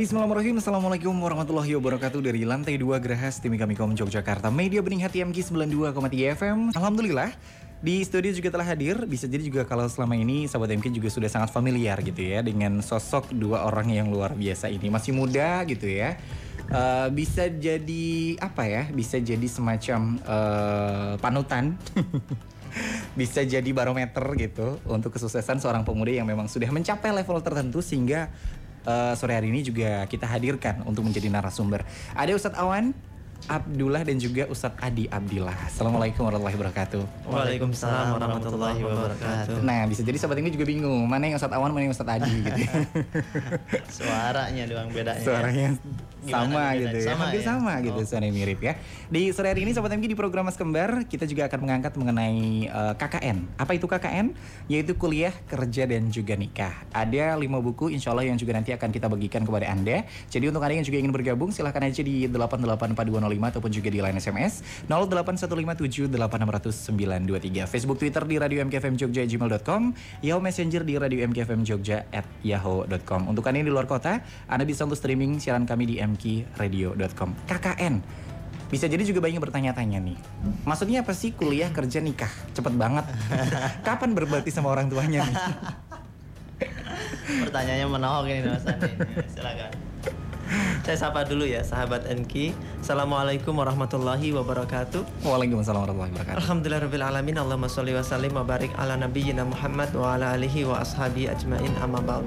Bismillahirrahmanirrahim Assalamualaikum warahmatullahi wabarakatuh Dari lantai 2 Gerahas Timika Mikom Yogyakarta Media Bening Hati MG 92,3 FM Alhamdulillah di studio juga telah hadir, bisa jadi juga kalau selama ini sahabat MK juga sudah sangat familiar gitu ya dengan sosok dua orang yang luar biasa ini. Masih muda gitu ya. Uh, bisa jadi apa ya? Bisa jadi semacam uh, panutan. bisa jadi barometer gitu untuk kesuksesan seorang pemuda yang memang sudah mencapai level tertentu sehingga uh, sore hari ini juga kita hadirkan untuk menjadi narasumber. Ada Ustadz Awan Abdullah dan juga Ustadz Adi Abdillah. Assalamualaikum warahmatullahi wabarakatuh. Waalaikumsalam warahmatullahi wabarakatuh. Nah, bisa jadi sahabat ini juga bingung mana yang Ustadz Awan, mana yang Ustadz Adi gitu. Suaranya doang bedanya. Suaranya sama gitu ya. Sama Hampir ya? sama gitu, Oh. suaranya mirip ya. Di sore hari ini sahabat MG di program Mas Kembar kita juga akan mengangkat mengenai eh, KKN. Apa itu KKN? Yaitu kuliah, kerja dan juga nikah. Ada lima buku insya Allah yang juga nanti akan kita bagikan kepada Anda. Jadi untuk Anda yang juga ingin bergabung silahkan aja di 8842205 ataupun juga di line SMS 08157860923. Facebook Twitter di Radio MKFM Jogja gmail.com Yahoo Messenger di Radio MKFM Jogja at yahoo.com Untuk Anda yang di luar kota Anda bisa untuk streaming siaran kami di mkradio.com KKN bisa jadi juga banyak yang bertanya-tanya nih Maksudnya apa sih kuliah kerja nikah? Cepet banget. Kapan berbakti sama orang tuanya nih? Pertanyaannya menohok ini Mas Andi. Silakan. Saya sapa dulu ya sahabat NK. Assalamualaikum warahmatullahi wabarakatuh. Waalaikumsalam warahmatullahi wabarakatuh Alhamdulillah rabbil alamin. Allahumma sholli wa sallim wa barik ala nabiyyina Muhammad wa ala alihi wa ashabi ajmain amma ba'd.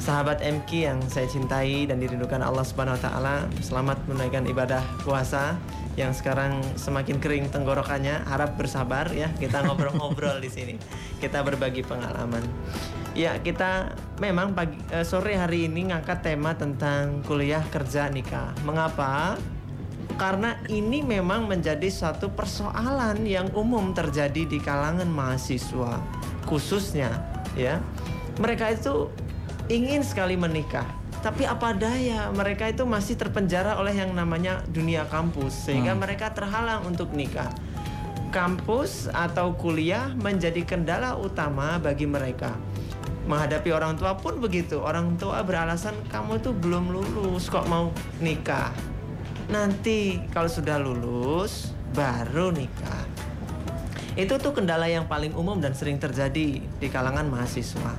Sahabat MK yang saya cintai dan dirindukan Allah Subhanahu wa taala, selamat menunaikan ibadah puasa yang sekarang semakin kering tenggorokannya. Harap bersabar ya, kita ngobrol-ngobrol di sini. Kita berbagi pengalaman. Ya, kita memang pagi eh, sore hari ini ngangkat tema tentang kuliah kerja nikah. Mengapa? karena ini memang menjadi satu persoalan yang umum terjadi di kalangan mahasiswa khususnya ya. Mereka itu ingin sekali menikah tapi apa daya? Mereka itu masih terpenjara oleh yang namanya dunia kampus sehingga mereka terhalang untuk nikah. Kampus atau kuliah menjadi kendala utama bagi mereka menghadapi orang tua pun begitu orang tua beralasan kamu tuh belum lulus kok mau nikah Nanti kalau sudah lulus baru nikah. Itu tuh kendala yang paling umum dan sering terjadi di kalangan mahasiswa.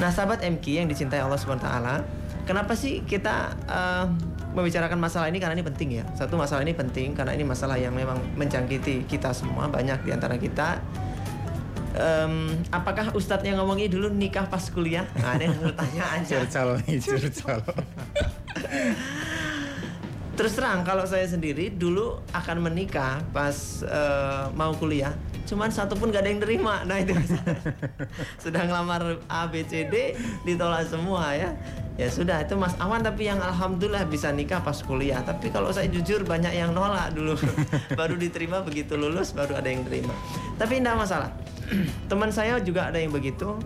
Nah, sahabat MK yang dicintai Allah taala, kenapa sih kita eh, membicarakan masalah ini karena ini penting ya. Satu masalah ini penting karena ini masalah yang memang menjangkiti kita semua, banyak di antara kita. Em, apakah ustadznya ngomongin dulu nikah pas kuliah? Nah, ini pertanyaan aja. Curcol nih curcol Terus terang kalau saya sendiri dulu akan menikah pas eh, mau kuliah, cuman satu pun gak ada yang terima. Nah itu sudah ngelamar A B C D ditolak semua ya. Ya sudah itu Mas Awan tapi yang alhamdulillah bisa nikah pas kuliah. Tapi kalau saya jujur banyak yang nolak dulu. baru diterima begitu lulus baru ada yang terima. Tapi tidak masalah. Teman saya juga ada yang begitu.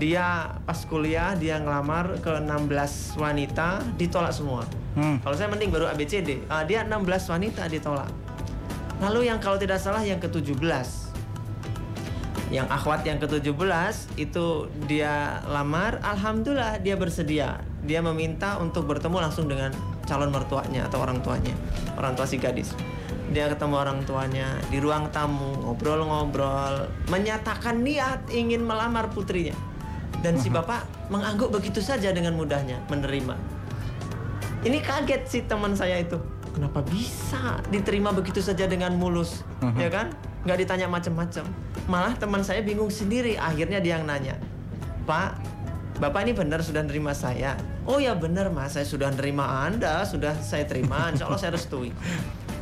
Dia pas kuliah dia ngelamar ke 16 wanita ditolak semua. Hmm. Kalau saya mending baru ABCD. Ah, dia 16 wanita ditolak. Lalu yang kalau tidak salah yang ke-17. Yang akhwat yang ke-17 itu dia lamar, alhamdulillah dia bersedia. Dia meminta untuk bertemu langsung dengan calon mertuanya atau orang tuanya, orang tua si gadis. Dia ketemu orang tuanya di ruang tamu, ngobrol-ngobrol, menyatakan niat ingin melamar putrinya. Dan si bapak mengangguk begitu saja dengan mudahnya menerima. Ini kaget sih teman saya itu. Kenapa bisa diterima begitu saja dengan mulus, ya kan? Nggak ditanya macam-macam. Malah teman saya bingung sendiri. Akhirnya dia yang nanya, Pak, Bapak ini benar sudah nerima saya? Oh ya benar mas, saya sudah nerima Anda, sudah saya terima. Insya Allah saya restui.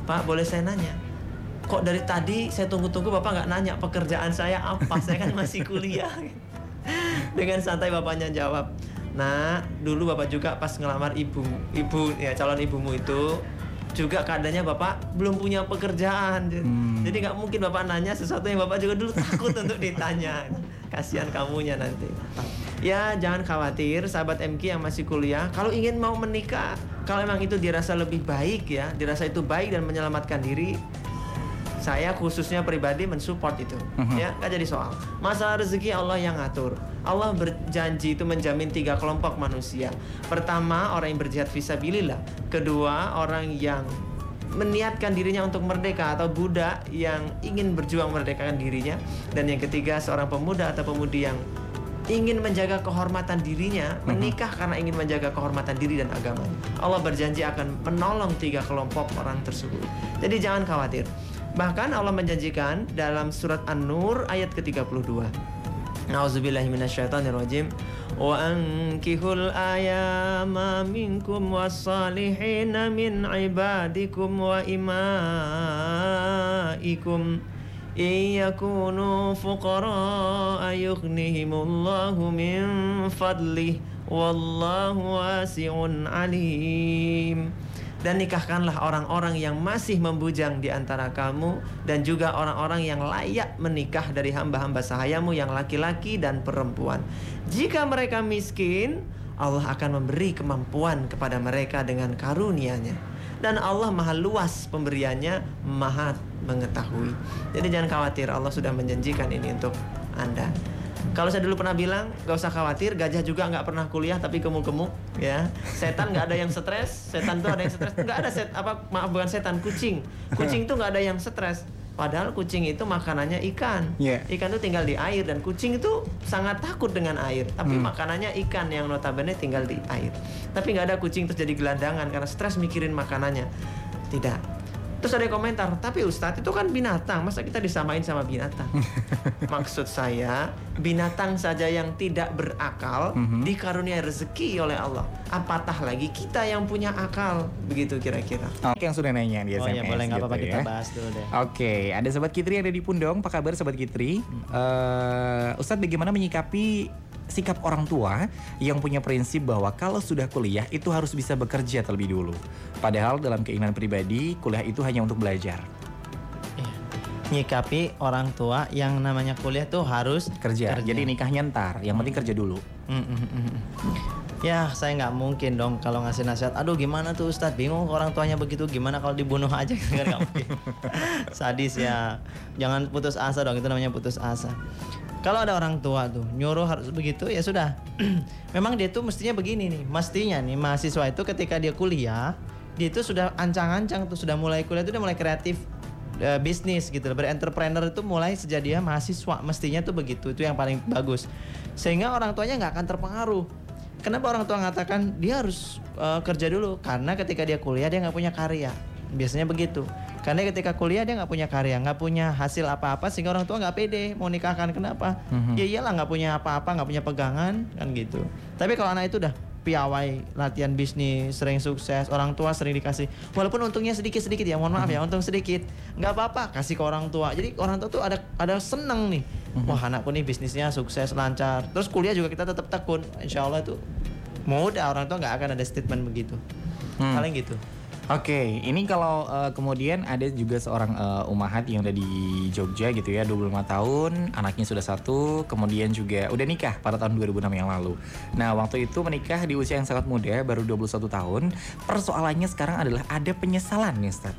Pak, boleh saya nanya? Kok dari tadi saya tunggu-tunggu Bapak nggak nanya pekerjaan saya apa? Saya kan masih kuliah. Dengan santai bapaknya jawab, Nah, dulu bapak juga pas ngelamar ibu, ibu ya calon ibumu itu juga keadaannya bapak belum punya pekerjaan, Hmm. jadi nggak mungkin bapak nanya sesuatu yang bapak juga dulu takut untuk ditanya. Kasihan kamunya nanti. Ya jangan khawatir, sahabat MK yang masih kuliah, kalau ingin mau menikah, kalau emang itu dirasa lebih baik ya, dirasa itu baik dan menyelamatkan diri, Saya khususnya pribadi mensupport itu, Mhm. ya nggak jadi soal. Masalah rezeki Allah yang ngatur. Allah berjanji itu menjamin tiga kelompok manusia. Pertama orang yang berjihad visabilillah. Kedua orang yang meniatkan dirinya untuk merdeka atau budak yang ingin berjuang merdekakan dirinya dan yang ketiga seorang pemuda atau pemudi yang ingin menjaga kehormatan dirinya menikah karena ingin menjaga kehormatan diri dan agamanya. Allah berjanji akan menolong tiga kelompok orang tersebut. Jadi jangan khawatir. Bahkan Allah menjanjikan dalam surat An-Nur ayat ke-32 Nauzubillahi minasyaitonirrajim wa ankihul ayama minkum wasalihina min ibadikum wa imaikum iyakunu fuqara yughnihimullahu min fadlih wallahu wasi'un alim dan nikahkanlah orang-orang yang masih membujang di antara kamu dan juga orang-orang yang layak menikah dari hamba-hamba sahayamu yang laki-laki dan perempuan. Jika mereka miskin, Allah akan memberi kemampuan kepada mereka dengan karunia-Nya. Dan Allah maha luas pemberiannya, maha mengetahui. Jadi jangan khawatir, Allah sudah menjanjikan ini untuk Anda. Kalau saya dulu pernah bilang, gak usah khawatir, gajah juga nggak pernah kuliah tapi gemuk-gemuk, ya. Setan nggak ada yang stres, setan tuh ada yang stres, nggak ada set apa maaf bukan setan, kucing. Kucing tuh nggak ada yang stres. Padahal kucing itu makanannya ikan. Iya. Ikan tuh tinggal di air dan kucing itu sangat takut dengan air. Tapi Hmm. makanannya ikan yang notabene tinggal di air. Tapi nggak ada kucing terus jadi gelandangan karena stres mikirin makanannya. Tidak. Terus ada yang komentar, tapi Ustadz itu kan binatang, masa kita disamain sama binatang? Maksud saya, binatang saja yang tidak berakal Mhm. dikarunia rezeki oleh Allah. Apatah lagi kita yang punya akal, begitu kira-kira. Oke, yang sudah nanya di Oh SMS ya boleh nggak apa-apa gitu kita ya. bahas dulu deh. Oke, ada sobat Kitri yang ada di Pundong. Apa kabar sobat Kitri? Eh, Ustadz bagaimana menyikapi sikap orang tua yang punya prinsip bahwa kalau sudah kuliah itu harus bisa bekerja terlebih dulu. Padahal dalam keinginan pribadi kuliah itu hanya untuk belajar. Iya. Nyikapi orang tua yang namanya kuliah tuh harus Kerja. Jadi nikahnya ntar, yang penting kerja dulu. Mm, mm, mm, mm. Ya saya nggak mungkin dong kalau ngasih nasihat. Aduh gimana tuh Ustadz bingung orang tuanya begitu gimana kalau dibunuh aja kan nggak mungkin. Sadis ya. Jangan putus asa dong itu namanya putus asa. Kalau ada orang tua tuh nyuruh harus begitu ya sudah. Memang dia tuh mestinya begini nih. Mestinya nih mahasiswa itu ketika dia kuliah dia itu sudah ancang-ancang tuh sudah mulai kuliah itu udah mulai kreatif eh, bisnis gitu berentrepreneur itu mulai sejak dia mahasiswa. Mestinya tuh begitu itu yang paling bagus. Sehingga orang tuanya nggak akan terpengaruh. Kenapa orang tua mengatakan dia harus eh, kerja dulu? Karena ketika dia kuliah dia nggak punya karya. Biasanya begitu karena ketika kuliah dia nggak punya karya nggak punya hasil apa-apa sehingga orang tua nggak pede mau nikahkan. Kenapa? Mhm. ya iyalah nggak punya apa-apa nggak punya pegangan kan gitu. Tapi kalau anak itu udah piawai latihan bisnis sering sukses orang tua sering dikasih. Walaupun untungnya sedikit sedikit ya mohon maaf ya untung sedikit. Nggak apa-apa kasih ke orang tua. Jadi orang tua tuh ada ada seneng nih. Wah anakku nih bisnisnya sukses lancar. Terus kuliah juga kita tetap tekun. Insya Allah itu mudah orang tua nggak akan ada statement begitu. Hmm. paling gitu Oke, ini kalau eh, kemudian ada juga seorang eh, umahat yang udah di Jogja gitu ya, 25 tahun, anaknya sudah satu, kemudian juga udah nikah pada tahun 2006 yang lalu. Nah, waktu itu menikah di usia yang sangat muda, baru 21 tahun. Persoalannya sekarang adalah ada penyesalan nih, Ustaz.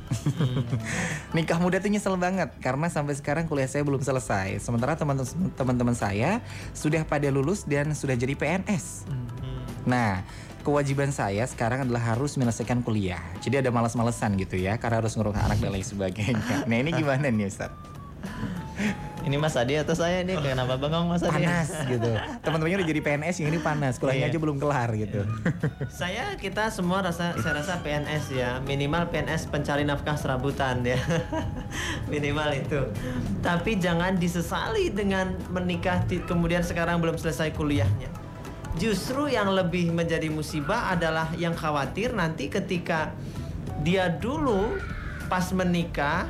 nikah muda tuh nyesel banget karena sampai sekarang kuliah saya belum selesai. Sementara teman-teman teman-teman saya sudah pada lulus dan sudah jadi PNS. Nah, kewajiban saya sekarang adalah harus menyelesaikan kuliah. Jadi ada malas-malesan gitu ya, karena harus ngurus anak dan lain sebagainya. Nah ini gimana nih Ustaz? ini Mas Adi atau saya ini kenapa bengong Mas Adi Panas gitu. Teman-temannya udah jadi PNS, yang ini panas. Kuliahnya Iya. aja belum kelar gitu. Saya kita semua rasa saya rasa PNS ya minimal PNS pencari nafkah serabutan ya minimal itu. Tapi jangan disesali dengan menikah kemudian sekarang belum selesai kuliahnya. Justru yang lebih menjadi musibah adalah yang khawatir nanti ketika dia dulu pas menikah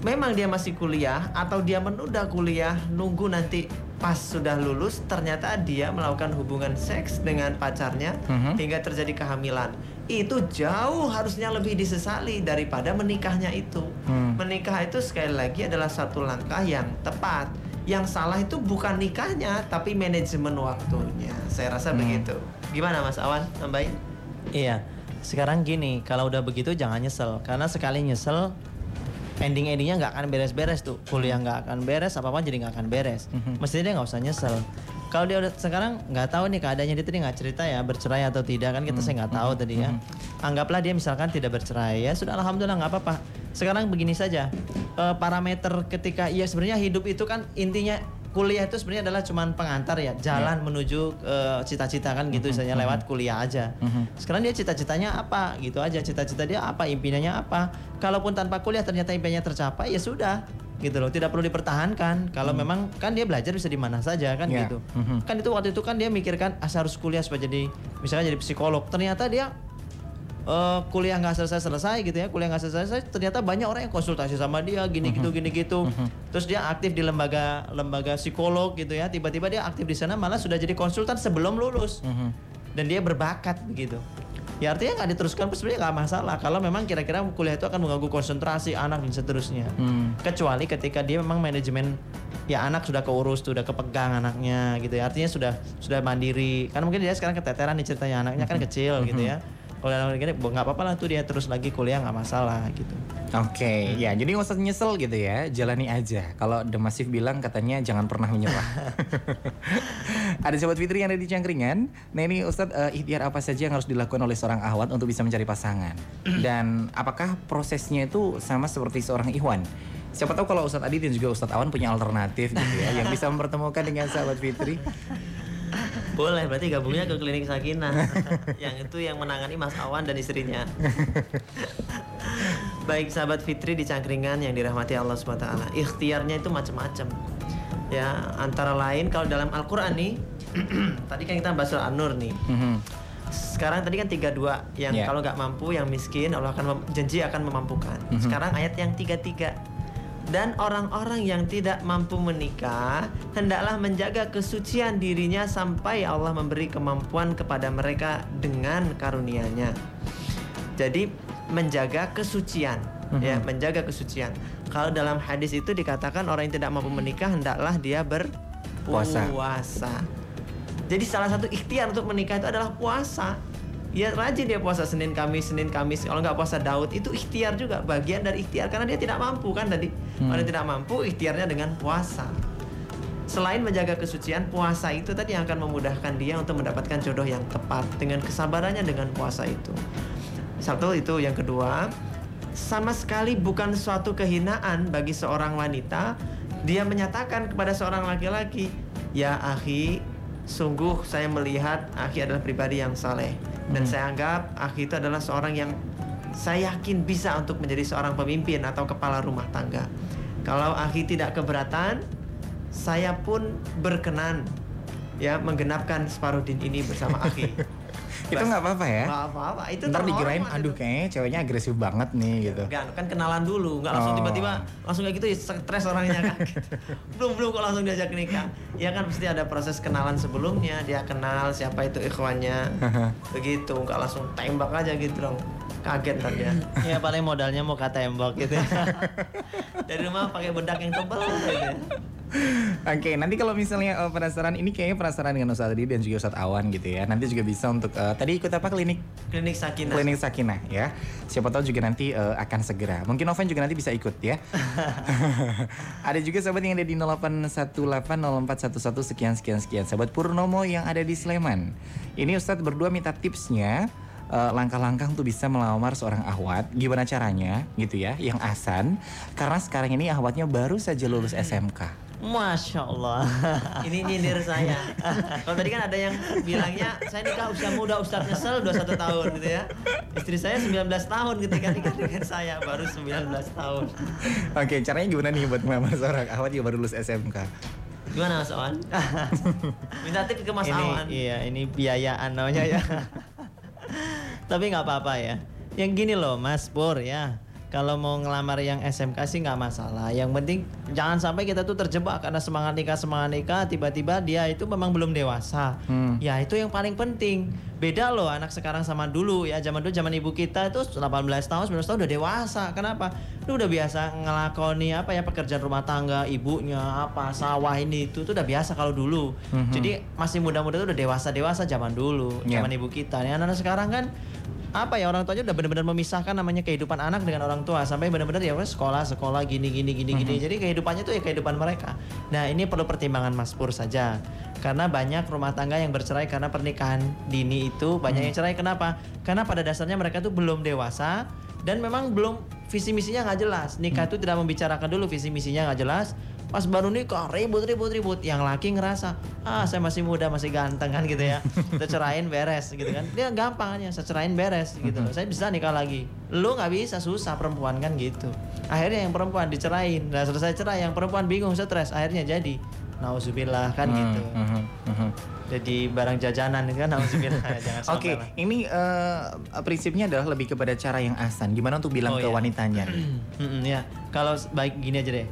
memang dia masih kuliah atau dia menunda kuliah nunggu nanti pas sudah lulus ternyata dia melakukan hubungan seks dengan pacarnya Mhm. hingga terjadi kehamilan itu jauh harusnya lebih disesali daripada menikahnya itu Hmm. menikah itu sekali lagi adalah satu langkah yang tepat yang salah itu bukan nikahnya tapi manajemen waktunya. Saya rasa Hmm. begitu. Gimana Mas Awan? Nambahin? Iya. Sekarang gini, kalau udah begitu jangan nyesel. Karena sekali nyesel ending-endingnya nggak akan beres-beres tuh. Kuliah nggak akan beres apa apa jadi nggak akan beres. Mestinya dia nggak usah nyesel kalau dia udah sekarang nggak tahu nih keadaannya dia tadi nggak cerita ya bercerai atau tidak kan kita saya nggak tahu tadi ya. anggaplah dia misalkan tidak bercerai. Ya sudah alhamdulillah nggak apa-apa. Sekarang begini saja eh, parameter ketika ya sebenarnya hidup itu kan intinya kuliah itu sebenarnya adalah cuman pengantar ya jalan menuju eh, cita-cita kan gitu misalnya lewat kuliah aja. Sekarang dia cita-citanya apa? Gitu aja cita-cita dia apa? Impiannya apa? Kalaupun tanpa kuliah ternyata impiannya tercapai ya sudah gitu loh tidak perlu dipertahankan. Kalau memang kan dia belajar bisa di mana saja kan Ya. gitu. Kan itu waktu itu kan dia mikirkan ah, saya harus kuliah supaya jadi misalnya jadi psikolog. Ternyata dia eh, kuliah nggak selesai selesai gitu ya kuliah nggak selesai selesai ternyata banyak orang yang konsultasi sama dia gini gitu gini gitu. Terus dia aktif di lembaga lembaga psikolog gitu ya tiba-tiba dia aktif di sana malah sudah jadi konsultan sebelum lulus. Dan dia berbakat begitu ya artinya nggak diteruskan pun sebenarnya nggak masalah. Kalau memang kira-kira kuliah itu akan mengganggu konsentrasi anak dan seterusnya. Hmm. kecuali ketika dia memang manajemen ya anak sudah keurus sudah kepegang anaknya gitu ya. Artinya sudah sudah mandiri. Kan mungkin dia sekarang keteteran nih ceritanya anaknya kan kecil gitu ya. Kalau anak gini nggak apa-apa lah tuh dia terus lagi kuliah nggak masalah gitu Oke, ya jadi nggak usah nyesel gitu ya, jalani aja. Kalau The Massive bilang katanya jangan pernah menyerah. ada sahabat Fitri yang ada di Cangkringan. Nah ini Ustadz, eh, ikhtiar apa saja yang harus dilakukan oleh seorang ahwat untuk bisa mencari pasangan? Dan apakah prosesnya itu sama seperti seorang Ikhwan? Siapa tahu kalau Ustadz Adit dan juga Ustadz Awan punya alternatif gitu ya, yang bisa mempertemukan dengan sahabat Fitri. Boleh, berarti gabungnya ke klinik Sakinah. yang itu yang menangani Mas Awan dan istrinya. Baik sahabat Fitri di Cangkringan yang dirahmati Allah SWT. Ikhtiarnya itu macam-macam. Ya, antara lain kalau dalam Al-Qur'an nih tadi kan kita bahas surah An-Nur nih. Mhm. Sekarang tadi kan 32 yang Ya. kalau nggak mampu yang miskin Allah akan mem- janji akan memampukan. Sekarang ayat yang 33 dan orang-orang yang tidak mampu menikah hendaklah menjaga kesucian dirinya sampai Allah memberi kemampuan kepada mereka dengan karunia-Nya. Jadi menjaga kesucian ya, menjaga kesucian. Kalau dalam hadis itu dikatakan orang yang tidak mampu menikah hendaklah dia Puasa. berpuasa. Jadi salah satu ikhtiar untuk menikah itu adalah puasa. Ya rajin dia puasa Senin Kamis Senin Kamis kalau nggak puasa Daud itu ikhtiar juga bagian dari ikhtiar karena dia tidak mampu kan tadi orang yang tidak mampu ikhtiarnya dengan puasa selain menjaga kesucian puasa itu tadi yang akan memudahkan dia untuk mendapatkan jodoh yang tepat dengan kesabarannya dengan puasa itu satu itu yang kedua sama sekali bukan suatu kehinaan bagi seorang wanita. Dia menyatakan kepada seorang laki-laki ya akhi sungguh saya melihat akhi adalah pribadi yang saleh. Dan saya anggap akhi itu adalah seorang yang saya yakin bisa untuk menjadi seorang pemimpin atau kepala rumah tangga. Kalau akhi tidak keberatan saya pun berkenan ya menggenapkan separuh din ini bersama akhi Itu nggak apa-apa ya? Nggak apa-apa itu Ntar dikirain, aduh itu. kayaknya ceweknya agresif banget nih gitu. Enggak, kan kenalan dulu, nggak langsung Oh. tiba-tiba langsung kayak gitu ya stres orangnya kan. belum belum kok langsung diajak nikah. Ya kan pasti ada proses kenalan sebelumnya, dia kenal siapa itu ikhwannya. Begitu, nggak langsung tembak aja gitu dong. Kaget ntar dia. ya paling modalnya mau kata tembok gitu Dari rumah pakai bedak yang tebal gitu Oke, nanti kalau misalnya eh, penasaran, ini kayaknya penasaran dengan Ustadz Adi dan juga Ustadz Awan gitu ya. Nanti juga bisa untuk eh, tadi ikut apa klinik Klinik Sakinah. klinik Sakinah ya. Siapa tahu juga nanti eh, akan segera. Mungkin Noven juga nanti bisa ikut ya. ada juga sahabat yang ada di 08180411 sekian sekian sekian. Sahabat Purnomo yang ada di Sleman. Ini Ustadz berdua minta tipsnya langkah-langkah untuk bisa melamar seorang ahwat. Gimana caranya gitu ya? Yang asan. Karena sekarang ini ahwatnya baru saja lulus SMK. Masya Allah Ini nyindir saya. Kalau tadi kan ada yang bilangnya saya nikah usia muda Ustaz nyesel 21 tahun gitu ya. Istri saya 19 tahun ketika nikah dengan saya baru 19 tahun. Oke, caranya gimana nih buat melamar seorang ahwat yang baru lulus SMK? Gimana Mas Awan? Minta tips ke Mas ini Awan. iya ini biayaan namanya ya tapi nggak apa-apa ya yang gini loh Mas Pur ya kalau mau ngelamar yang SMK sih nggak masalah. Yang penting jangan sampai kita tuh terjebak karena semangat nikah semangat nikah tiba-tiba dia itu memang belum dewasa. Hmm. ya itu yang paling penting. Beda loh anak sekarang sama dulu. Ya zaman dulu zaman ibu kita itu 18 tahun 19 tahun udah dewasa. Kenapa? Lu udah biasa ngelakoni apa ya pekerjaan rumah tangga ibunya apa sawah ini itu tuh udah biasa kalau dulu. Mhm. jadi masih muda-muda tuh udah dewasa dewasa zaman dulu Yeah. zaman ibu kita. Nih anak-anak sekarang kan apa ya orang tuanya udah benar-benar memisahkan namanya kehidupan anak dengan orang tua sampai benar-benar ya sekolah sekolah gini gini gini gini. Mhm. jadi kehidupannya tuh ya kehidupan mereka. Nah ini perlu pertimbangan Mas Pur saja. Karena banyak rumah tangga yang bercerai karena pernikahan dini itu banyak yang cerai kenapa? Karena pada dasarnya mereka tuh belum dewasa dan memang belum visi misinya nggak jelas. Nikah itu tidak membicarakan dulu visi misinya nggak jelas pas baru nikah ribut ribut ribut. Yang laki ngerasa ah saya masih muda masih ganteng kan gitu ya. Kita cerain beres gitu kan. Dia gampang aja saya cerain beres gitu. Loh saya bisa nikah lagi. Lu nggak bisa susah perempuan kan gitu. Akhirnya yang perempuan dicerain. Nah selesai cerai yang perempuan bingung stres. Akhirnya jadi nauzubillah kan Hmm, gitu. mhm, mhm. jadi barang jajanan kan nauzubillah. Jangan sampai Oke, lah. ini eh, prinsipnya adalah lebih kepada cara yang asan. Gimana untuk bilang Oh, ke iya. wanitanya? Ya. Kalau baik gini aja deh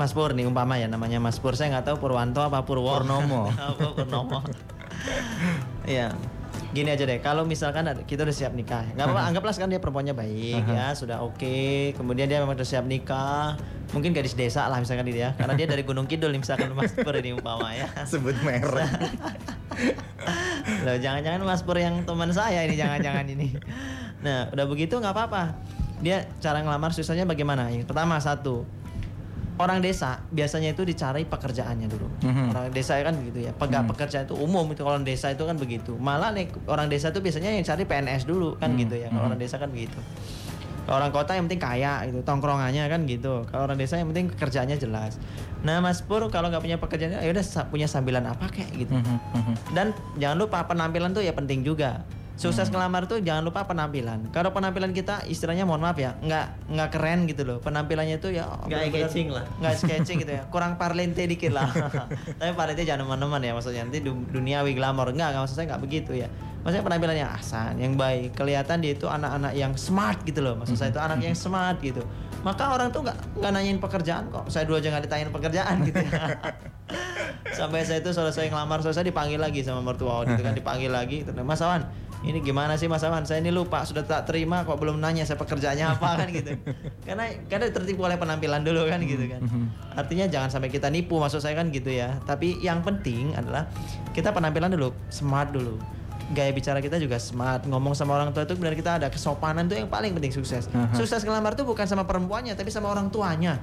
Mas Pur nih umpama ya namanya Mas Pur saya nggak tahu Purwanto apa Purwo Purnomo. Iya gini aja deh kalau misalkan kita udah siap nikah nggak apa-apa anggaplah sekarang dia perempuannya baik ya sudah oke kemudian dia memang udah siap nikah mungkin gadis desa lah misalkan ya karena dia dari Gunung Kidul nih, misalkan Mas Pur ini umpama ya Sebut merek. Loh, jangan-jangan Mas Pur yang teman saya ini jangan-jangan ini. Nah, udah begitu nggak apa-apa. Dia cara ngelamar susahnya bagaimana? Yang pertama satu, orang desa biasanya itu dicari pekerjaannya dulu. Mhm. Orang desa kan begitu ya. Pegawai Hmm. pekerjaan itu umum itu kalau orang desa itu kan begitu. Malah nih orang desa itu biasanya yang cari PNS dulu kan Hmm. gitu ya. Kalau Mhm. orang desa kan begitu. Kalau orang kota yang penting kaya gitu, tongkrongannya kan gitu. Kalau orang desa yang penting kerjanya jelas. Nah, Mas Pur kalau nggak punya pekerjaan, ya udah punya sambilan apa kayak gitu. Mhm, mhm. Dan jangan lupa penampilan tuh ya penting juga. Sukses Hmm. ngelamar tuh jangan lupa penampilan. Kalau penampilan kita istilahnya mohon maaf ya, nggak nggak keren gitu loh. Penampilannya itu ya Nggak eye-catching lah. Nggak catching gitu ya. Kurang parlente dikit lah. Tapi parlente jangan teman-teman ya maksudnya nanti du- duniawi glamor. Enggak, enggak maksud saya nggak begitu ya. Maksudnya penampilannya asan, yang baik, kelihatan dia itu anak-anak yang smart gitu loh. Maksud saya itu anak yang smart gitu. Maka orang tuh nggak nggak nanyain pekerjaan kok. Saya dulu aja nggak ditanyain pekerjaan gitu. ya. Sampai saya itu selesai ngelamar, selesai dipanggil lagi sama mertua gitu kan dipanggil lagi. Mas Awan, ini gimana sih Mas Awan? Saya ini lupa sudah tak terima kok belum nanya saya pekerjaannya apa kan gitu. Karena karena tertipu oleh penampilan dulu kan gitu kan. Artinya jangan sampai kita nipu maksud saya kan gitu ya. Tapi yang penting adalah kita penampilan dulu smart dulu. Gaya bicara kita juga smart, ngomong sama orang tua itu benar kita ada kesopanan tuh yang paling penting sukses. Aha. Sukses ngelamar tuh bukan sama perempuannya tapi sama orang tuanya.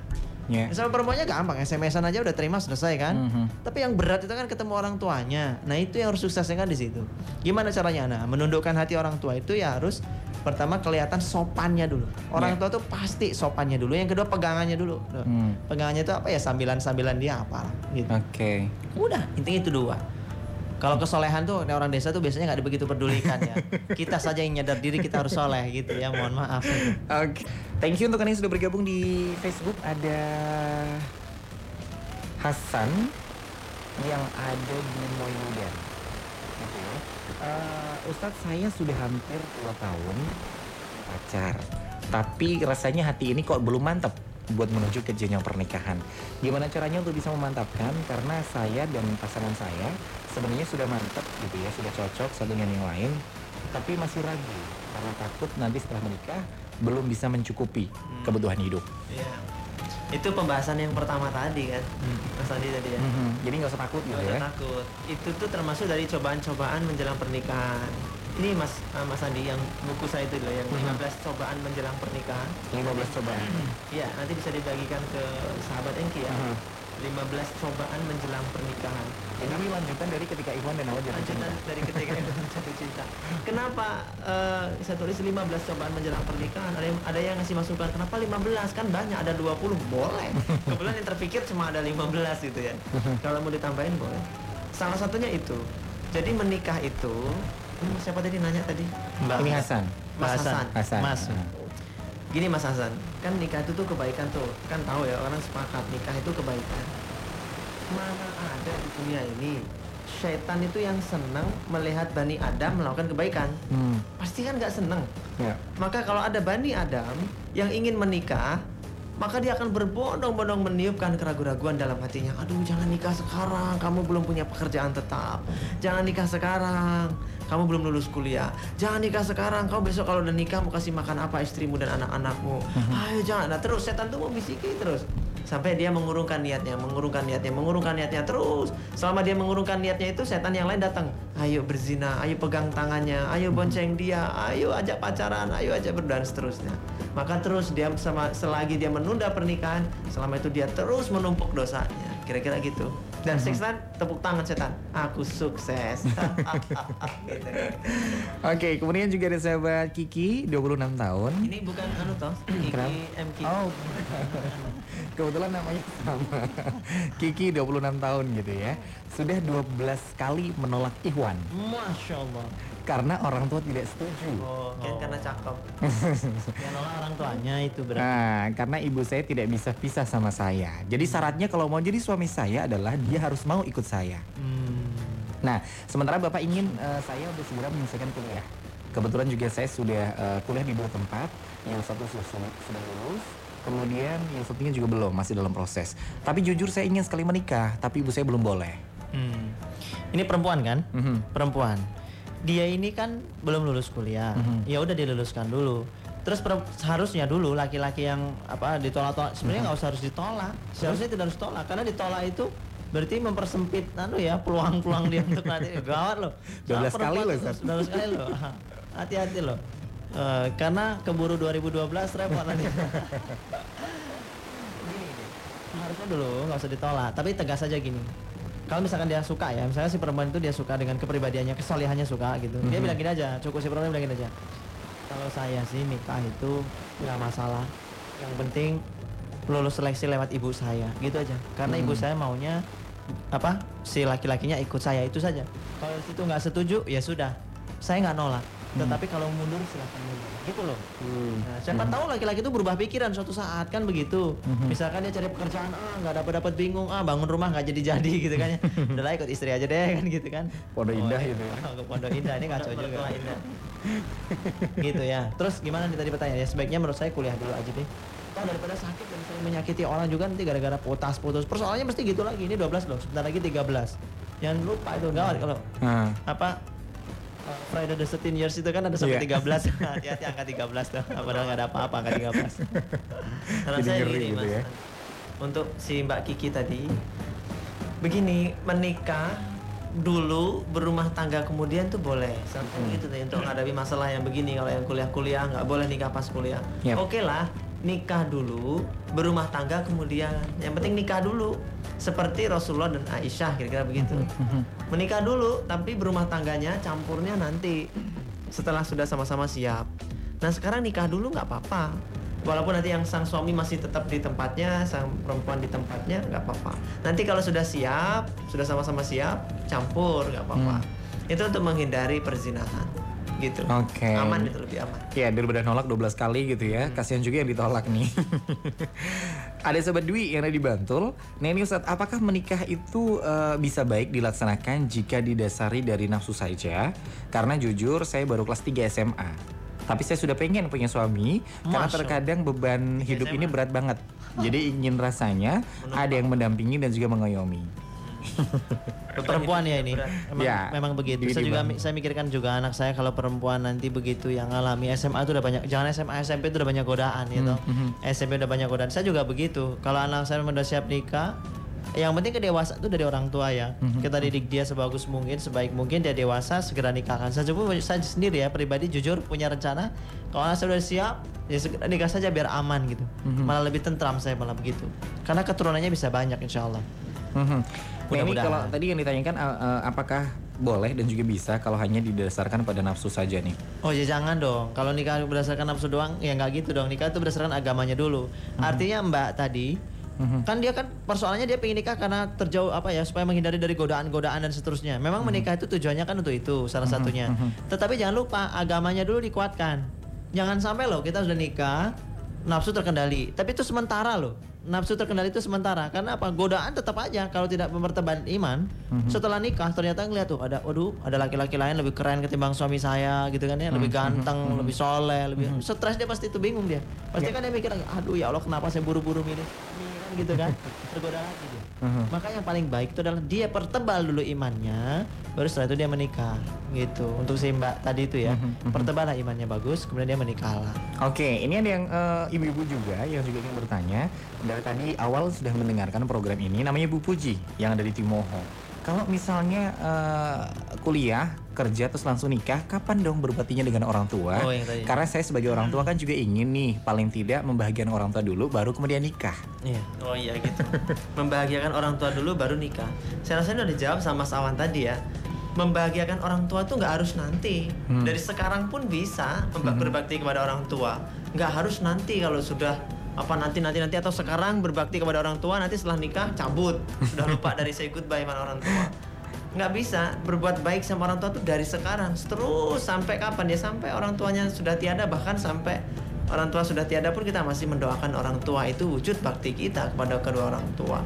Ya. Sama perempuannya gampang, SMS-an aja udah terima selesai kan. Mhm. Tapi yang berat itu kan ketemu orang tuanya. Nah itu yang harus suksesnya kan di situ. Gimana caranya? Nah menundukkan hati orang tua itu ya harus pertama kelihatan sopannya dulu. Orang Ya. tua tuh pasti sopannya dulu. Yang kedua pegangannya dulu. Hmm. Pegangannya itu apa ya sambilan-sambilan dia apa gitu. Oke. Udah intinya itu dua. Kalau kesolehan tuh orang desa tuh biasanya nggak begitu pedulikan ya. Kita saja yang nyadar diri kita harus soleh gitu ya. Mohon maaf. Oke. Thank you untuk kalian yang sudah bergabung di Facebook. Ada Hasan yang ada di Moyudan. Ya. Eh, Ustadz saya sudah hampir 2 tahun pacar. Tapi rasanya hati ini kok belum mantap buat menuju ke jenjang pernikahan. Gimana caranya untuk bisa memantapkan? Karena saya dan pasangan saya sebenarnya sudah mantap gitu ya, sudah cocok satu dengan yang lain, tapi masih ragu karena takut nanti setelah menikah belum bisa mencukupi kebutuhan hidup. Iya. Itu pembahasan yang pertama tadi kan, Mas Andi tadi ya. Mhm. Jadi nggak usah takut gitu Nggak usah ya. takut. Itu tuh termasuk dari cobaan-cobaan menjelang pernikahan. Ini Mas ah, Mas Andi yang buku saya itu loh yang Mhm. 15 cobaan menjelang pernikahan. 15 cobaan. Iya, nanti bisa dibagikan ke sahabat Engki ya. Mhm. 15 cobaan menjelang pernikahan. Ini lanjutan dari ketika Iwan dan Awal jatuh Lanjutan cinta. dari ketika itu jatuh cinta. Kenapa eh, saya tulis 15 cobaan menjelang pernikahan? Ada yang, ada yang ngasih masukan, kenapa 15? Kan banyak, ada 20. Boleh. Kebetulan yang terpikir cuma ada 15 gitu ya. Kalau mau ditambahin boleh. Salah satunya itu. Jadi menikah itu, ini siapa tadi nanya tadi? Ini Hasan. Mas Hasan. Hasan. Mas. Gini Mas Hasan, kan nikah itu tuh kebaikan tuh. Kan tahu ya orang sepakat nikah itu kebaikan. Mana ada di dunia ini setan itu yang senang melihat Bani Adam melakukan kebaikan. Hmm. Pasti kan nggak senang. Ya. Maka kalau ada Bani Adam yang ingin menikah, maka dia akan berbondong-bondong meniupkan keraguan-raguan dalam hatinya. Aduh, jangan nikah sekarang, kamu belum punya pekerjaan tetap. Jangan nikah sekarang, kamu belum lulus kuliah. Jangan nikah sekarang. Kau besok kalau udah nikah mau kasih makan apa istrimu dan anak-anakmu. Ayo jangan. Nah terus setan tuh mau bisiki terus sampai dia mengurungkan niatnya, mengurungkan niatnya, mengurungkan niatnya terus. Selama dia mengurungkan niatnya itu setan yang lain datang. Ayo berzina, ayo pegang tangannya, ayo bonceng dia, ayo ajak pacaran, ayo ajak berdan seterusnya. Maka terus dia sama selagi dia menunda pernikahan, selama itu dia terus menumpuk dosanya. Kira-kira gitu. Dan setan tepuk tangan setan. Aku sukses. Gitu. Oke, kemudian juga ada sahabat Kiki, 26 tahun. Ini bukan anu toh, Kiki? MK. Oh, kebetulan namanya sama. Kiki 26 tahun gitu ya. Sudah 12 kali menolak Ikhwan Masya Allah. karena orang tua tidak setuju. Oh, kan Oh. karena cakep. Nolak orang tuanya itu berarti. Nah, karena ibu saya tidak bisa pisah sama saya. Jadi syaratnya kalau mau jadi suami saya adalah dia harus mau ikut saya. Hmm. Nah, sementara Bapak ingin eh, saya untuk segera menyelesaikan kuliah. Kebetulan juga saya sudah eh, kuliah di dua tempat. Yang satu sudah, sudah lulus, kemudian yang satunya juga belum, masih dalam proses. Tapi jujur saya ingin sekali menikah, tapi ibu saya belum boleh. Hmm. Ini perempuan kan? Mhm. Perempuan. Dia ini kan belum lulus kuliah. Mhm. Ya udah diluluskan dulu. Terus seharusnya dulu laki-laki yang apa ditolak-tolak sebenarnya nggak usah harus ditolak. Seharusnya tidak harus ditolak karena ditolak itu berarti mempersempit anu ya peluang-peluang dia untuk nanti gawat loh. 12 Soal kali loh, tuh Ustaz. 12 kali loh. Hati-hati loh. Eh, karena keburu 2012 repot nanti. Harusnya dulu nggak usah ditolak, tapi tegas aja gini. Kalau misalkan dia suka ya, misalnya si perempuan itu dia suka dengan kepribadiannya, kesolihannya suka gitu. Dia Mhm. bilang gini aja, cukup si perempuan bilang gini aja. Kalau saya sih nikah itu nggak masalah. Yang penting lulus seleksi lewat ibu saya, gitu aja. Karena ibu Mhm. saya maunya apa? Si laki-lakinya ikut saya itu saja. Kalau situ nggak setuju, ya sudah. Saya nggak nolak. Tetapi kalau mundur silahkan mundur. Gitu loh. Nah, siapa tahu laki-laki itu berubah pikiran suatu saat kan begitu. Mhm. Misalkan dia cari pekerjaan ah nggak dapat dapat bingung ah bangun rumah nggak jadi jadi gitu kan ya. Udahlah ikut istri aja deh kan gitu kan. Pondok Indah iya. gitu ya. Ke Pondok Indah ini ngaco juga. Mertua indah. gitu ya. Terus gimana nih tadi pertanyaan ya? Sebaiknya menurut saya kuliah dulu aja deh. Toh daripada sakit dan sering menyakiti orang juga nanti gara-gara potas putus. Persoalannya mesti gitu lagi. Ini 12 loh, sebentar lagi 13. Jangan lupa itu gawat kalau Nah, apa uh, Friday the 13 years itu kan ada sampai Iya. 13 hati-hati angka 13 tuh padahal nggak ada apa-apa angka 13 Saran Jadi saya gini gitu mas, ya. untuk si Mbak Kiki tadi, begini menikah dulu berumah tangga kemudian tuh boleh sampai Hmm. gitu nih untuk menghadapi masalah yang begini kalau yang kuliah-kuliah nggak boleh nikah pas kuliah. Yap. Oke lah nikah dulu berumah tangga kemudian. Yang penting nikah dulu seperti Rasulullah dan Aisyah kira-kira begitu. Menikah dulu tapi berumah tangganya campurnya nanti setelah sudah sama-sama siap. Nah sekarang nikah dulu nggak apa-apa. Walaupun nanti yang sang suami masih tetap di tempatnya sang perempuan di tempatnya nggak apa-apa. Nanti kalau sudah siap sudah sama-sama siap campur nggak apa-apa. Itu untuk menghindari perzinahan gitu. Oke. aman itu lebih aman. Ya daripada nolak 12 kali gitu ya. Kasihan juga yang ditolak nih. Ada sobat Dwi yang ada di Bantul. Nah ini Ustadz apakah menikah itu eh, bisa baik dilaksanakan Jika didasari dari nafsu saja? Karena jujur saya baru kelas 3 SMA Tapi saya sudah pengen punya suami Karena Masya terkadang beban hidup ini berat banget. Jadi ingin rasanya Ada yang mendampingi dan juga mengayomi perempuan ya ini. memang, Ya, memang begitu. saya juga saya mikirkan juga anak saya kalau perempuan nanti begitu yang alami SMA itu udah banyak jangan SMA SMP itu udah banyak godaan gitu mhm. SMP udah banyak godaan. Saya juga begitu. Kalau anak saya udah siap nikah yang penting kedewasaan itu dari orang tua ya. Mhm. kita didik dia sebagus mungkin sebaik mungkin dia dewasa segera nikahkan. Saya juga saya sendiri ya pribadi jujur punya rencana kalau anak saya udah siap ya segera nikah saja biar aman gitu. Mhm. malah lebih tentram saya malah begitu. Karena keturunannya bisa banyak insya Allah Nah ini kalau tadi yang ditanyakan eh, apakah boleh dan juga bisa kalau hanya didasarkan pada nafsu saja nih? Oh ya jangan dong. Kalau nikah berdasarkan nafsu doang, ya nggak gitu dong. Nikah itu berdasarkan agamanya dulu. Artinya Mbak tadi, Mhm. kan dia kan persoalannya dia pengen nikah karena terjauh apa ya supaya menghindari dari godaan-godaan dan seterusnya. Memang menikah itu tujuannya kan untuk itu salah satunya. Tetapi jangan lupa agamanya dulu dikuatkan. Jangan sampai loh kita sudah nikah nafsu terkendali. Tapi itu sementara loh. Nafsu terkendali itu sementara. Karena apa? Godaan tetap aja kalau tidak mempertebal iman. Mhm. Setelah nikah ternyata ngeliat tuh ada waduh, ada laki-laki lain lebih keren ketimbang suami saya gitu kan ya, lebih Mhm. ganteng, lebih soleh, lebih stres dia pasti itu bingung dia. Pasti kan dia mikir aduh ya Allah kenapa saya buru-buru milih ini kan gitu kan. Tergoda lagi Mhm. Maka yang paling baik itu adalah dia pertebal dulu imannya, baru setelah itu dia menikah gitu. Untuk si Mbak tadi itu ya, mhm. perteballah imannya bagus, kemudian dia menikahlah. Oke, ini ada yang eh, ibu-ibu juga yang juga ingin bertanya. Dari tadi awal sudah mendengarkan program ini, namanya Bu Puji yang ada di Timoho. Kalau misalnya eh, kuliah, kerja terus langsung nikah, kapan dong berbaktinya dengan orang tua? Oh, yang tadi. Karena saya sebagai orang tua kan juga ingin nih paling tidak membahagiakan orang tua dulu, baru kemudian nikah. Iya. Oh iya gitu. Membahagiakan orang tua dulu baru nikah. Saya rasa ini udah dijawab sama Mas Awan tadi ya. Membahagiakan orang tua tuh nggak harus nanti. Hmm. Dari sekarang pun bisa memba- berbakti kepada orang tua. Nggak harus nanti kalau sudah apa nanti nanti nanti atau sekarang berbakti kepada orang tua nanti setelah nikah cabut. Sudah lupa dari say goodbye sama orang tua. Nggak bisa berbuat baik sama orang tua tuh dari sekarang terus sampai kapan? Ya sampai orang tuanya sudah tiada bahkan sampai orang tua sudah tiada pun kita masih mendoakan orang tua itu wujud bakti kita kepada kedua orang tua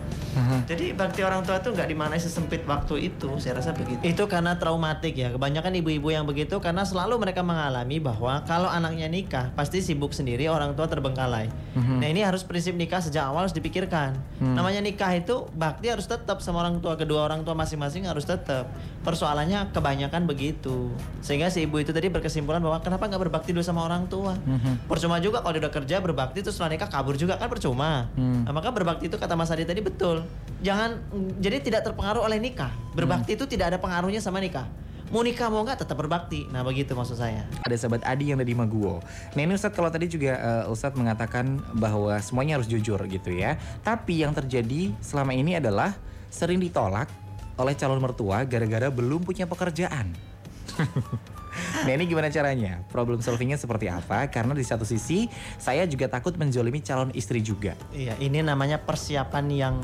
jadi bakti orang tua itu nggak dimanai sesempit waktu itu saya rasa begitu Itu karena traumatik ya. Kebanyakan ibu-ibu yang begitu karena selalu mereka mengalami bahwa kalau anaknya nikah pasti sibuk sendiri, orang tua terbengkalai. Nah, ini harus prinsip nikah sejak awal harus dipikirkan. Namanya nikah itu bakti harus tetap sama orang tua, kedua orang tua masing-masing harus tetap. Persoalannya kebanyakan begitu. Sehingga si ibu itu tadi berkesimpulan bahwa kenapa nggak berbakti dulu sama orang tua? Percuma juga kalau dia udah kerja berbakti terus setelah nikah kabur juga kan percuma. Hmm. Nah, maka berbakti itu kata Mas Adi tadi betul. Jangan jadi tidak terpengaruh oleh nikah. Berbakti itu tidak ada pengaruhnya sama nikah. Mau nikah mau nggak tetap berbakti. Nah begitu maksud saya. Ada sahabat Adi yang dari Maguwo. Nah ini Ustadz kalau tadi juga eh, Ustadz mengatakan bahwa semuanya harus jujur gitu ya. Tapi yang terjadi selama ini adalah sering ditolak oleh calon mertua gara-gara belum punya pekerjaan. nah ini gimana caranya? Problem solvingnya seperti apa? Karena di satu sisi saya juga takut menjolimi calon istri juga. Iya ini namanya persiapan yang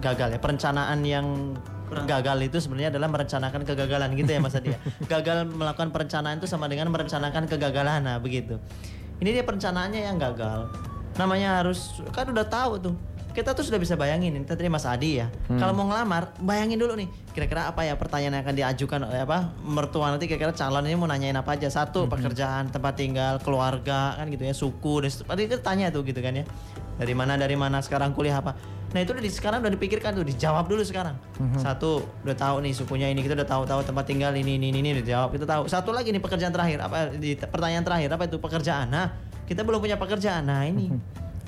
gagal ya. Perencanaan yang gagal itu sebenarnya adalah merencanakan kegagalan gitu ya Mas Adi ya. Gagal melakukan perencanaan itu sama dengan merencanakan kegagalan. Nah begitu. Ini dia perencanaannya yang gagal. Namanya harus kan udah tahu tuh. Kita tuh sudah bisa bayangin ini tadi Mas Adi ya. Kalau mau ngelamar, bayangin dulu nih kira-kira apa ya pertanyaan yang akan diajukan oleh apa mertua nanti kira-kira calon ini mau nanyain apa aja. Satu, pekerjaan, tempat tinggal, keluarga kan gitu ya, suku dan tadi kita tanya tuh gitu kan ya. Dari mana dari mana sekarang kuliah apa. Nah, itu udah di sekarang udah dipikirkan tuh, dijawab dulu sekarang. Satu, udah tahu nih sukunya ini, kita udah tahu-tahu tempat tinggal ini ini ini, ini udah jawab, kita tahu. Satu lagi nih pekerjaan terakhir apa di pertanyaan terakhir apa itu pekerjaan. Nah, kita belum punya pekerjaan. Nah, ini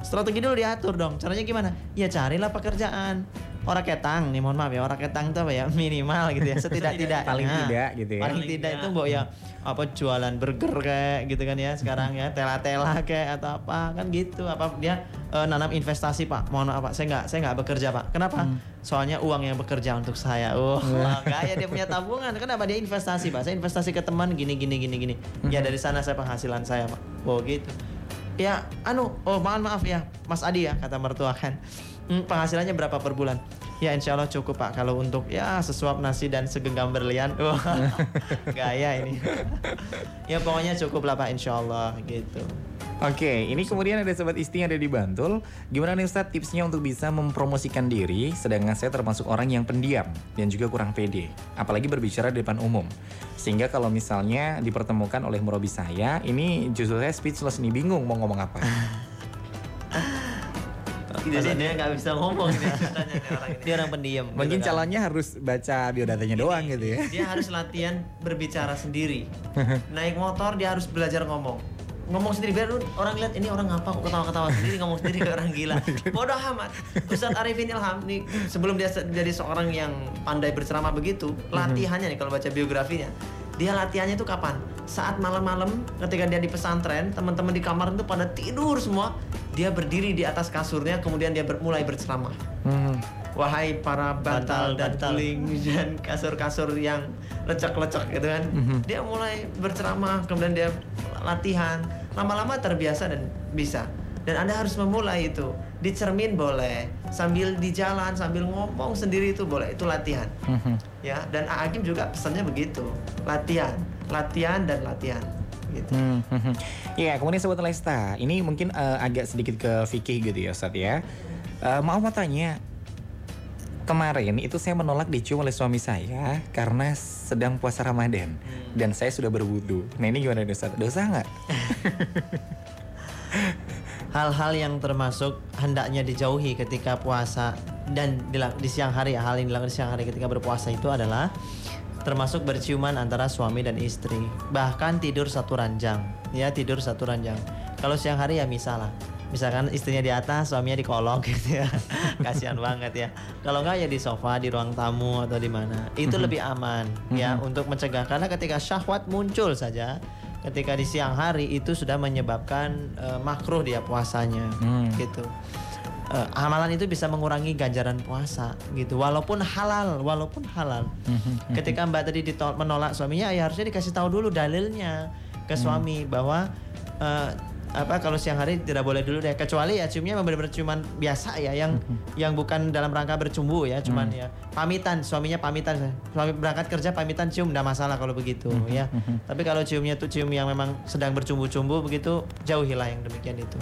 strategi dulu diatur dong. Caranya gimana? Ya carilah pekerjaan. Orang ketang nih mohon maaf ya. Orang ketang itu apa ya? Minimal gitu ya. Setidak-tidaknya. Paling tidak gitu ya. paling Paling tidak tidak. itu mbok ya apa jualan burger kayak gitu kan ya sekarang ya. Tela-tela kayak atau apa. Kan gitu. Apa dia eh, nanam investasi pak. Mohon maaf pak. Saya nggak saya nggak bekerja pak. Kenapa? Soalnya uang yang bekerja untuk saya. Oh lah gaya dia punya tabungan. Kenapa dia investasi pak? Saya investasi ke teman gini gini gini gini. Ya dari sana saya penghasilan saya pak. Oh gitu ya anu oh mohon maaf ya Mas Adi ya kata mertua kan. Hmm, penghasilannya berapa per bulan? Ya insya Allah cukup pak. Kalau untuk ya sesuap nasi dan segenggam berlian. Wah gaya ini. Ya pokoknya cukup lah pak insya Allah gitu Oke, ini kemudian ada sobat Isti yang ada di Bantul. Gimana nih Ustadz tipsnya untuk bisa mempromosikan diri sedangkan saya termasuk orang yang pendiam dan juga kurang pede, apalagi berbicara di depan umum. Sehingga kalau misalnya dipertemukan oleh murabi saya, ini justru saya speechless nih bingung mau ngomong apa. jadi dia nggak bisa ngomong nih ceritanya nih orang ini dia orang pendiam gitu Mungkin kan. calonnya harus baca biodatanya doang gitu ya. dia harus latihan berbicara sendiri naik motor dia harus belajar ngomong ngomong sendiri biar lu- orang lihat ini orang ngapa kok ketawa-ketawa sendiri ngomong sendiri kayak orang gila. Bodoh amat. Ustadz Arifin Ilham nih sebelum dia jadi seorang yang pandai berceramah begitu latihannya nih kalau baca biografinya. Dia latihannya itu kapan? Saat malam-malam ketika dia di pesantren teman-teman di kamar itu pada tidur semua. Dia berdiri di atas kasurnya kemudian dia ber- mulai berceramah. Hmm. Wahai para bantal, Bantal, dan bantal. guling dan kasur-kasur yang lecek-lecek gitu kan. Dia mulai berceramah, kemudian dia latihan. Lama-lama terbiasa dan bisa. Dan Anda harus memulai itu. Di cermin boleh, sambil di jalan, sambil ngomong sendiri itu boleh. Itu latihan. Mhm. Ya, dan A Hakim juga pesannya begitu. Latihan, latihan dan latihan. Gitu. Hmm, hmm, hmm. Iya, kemudian sobat Lesta, ini mungkin eh, agak sedikit ke fikih gitu ya Ustadz ya. Maaf mau tanya, kemarin itu saya menolak dicium oleh suami saya karena sedang puasa Ramadan dan saya sudah berwudu. Nah ini gimana dosa? Dosa nggak? hal-hal yang termasuk hendaknya dijauhi ketika puasa dan di, di siang hari hal yang dilakukan di siang hari ketika berpuasa itu adalah termasuk berciuman antara suami dan istri bahkan tidur satu ranjang ya tidur satu ranjang kalau siang hari ya misalnya misalkan istrinya di atas suaminya di kolong gitu ya. Kasihan banget ya. Kalau enggak ya di sofa di ruang tamu atau di mana. Itu lebih aman ya untuk mencegah. Karena ketika syahwat muncul saja ketika di siang hari itu sudah menyebabkan uh, makruh dia puasanya Hmm. gitu. Eh, amalan itu bisa mengurangi ganjaran puasa gitu. Walaupun halal walaupun halal. Ketika mbak tadi ditol- menolak suaminya ya harusnya dikasih tahu dulu dalilnya ke suami bahwa eh, apa kalau siang hari tidak boleh dulu deh. Kecuali ya ciumnya memang benar-benar ciuman biasa ya yang yang bukan dalam rangka bercumbu ya cuman ya pamitan suaminya pamitan. Suami berangkat kerja pamitan cium tidak masalah kalau begitu ya. Tapi kalau ciumnya tuh cium yang memang sedang bercumbu-cumbu begitu jauhilah yang demikian itu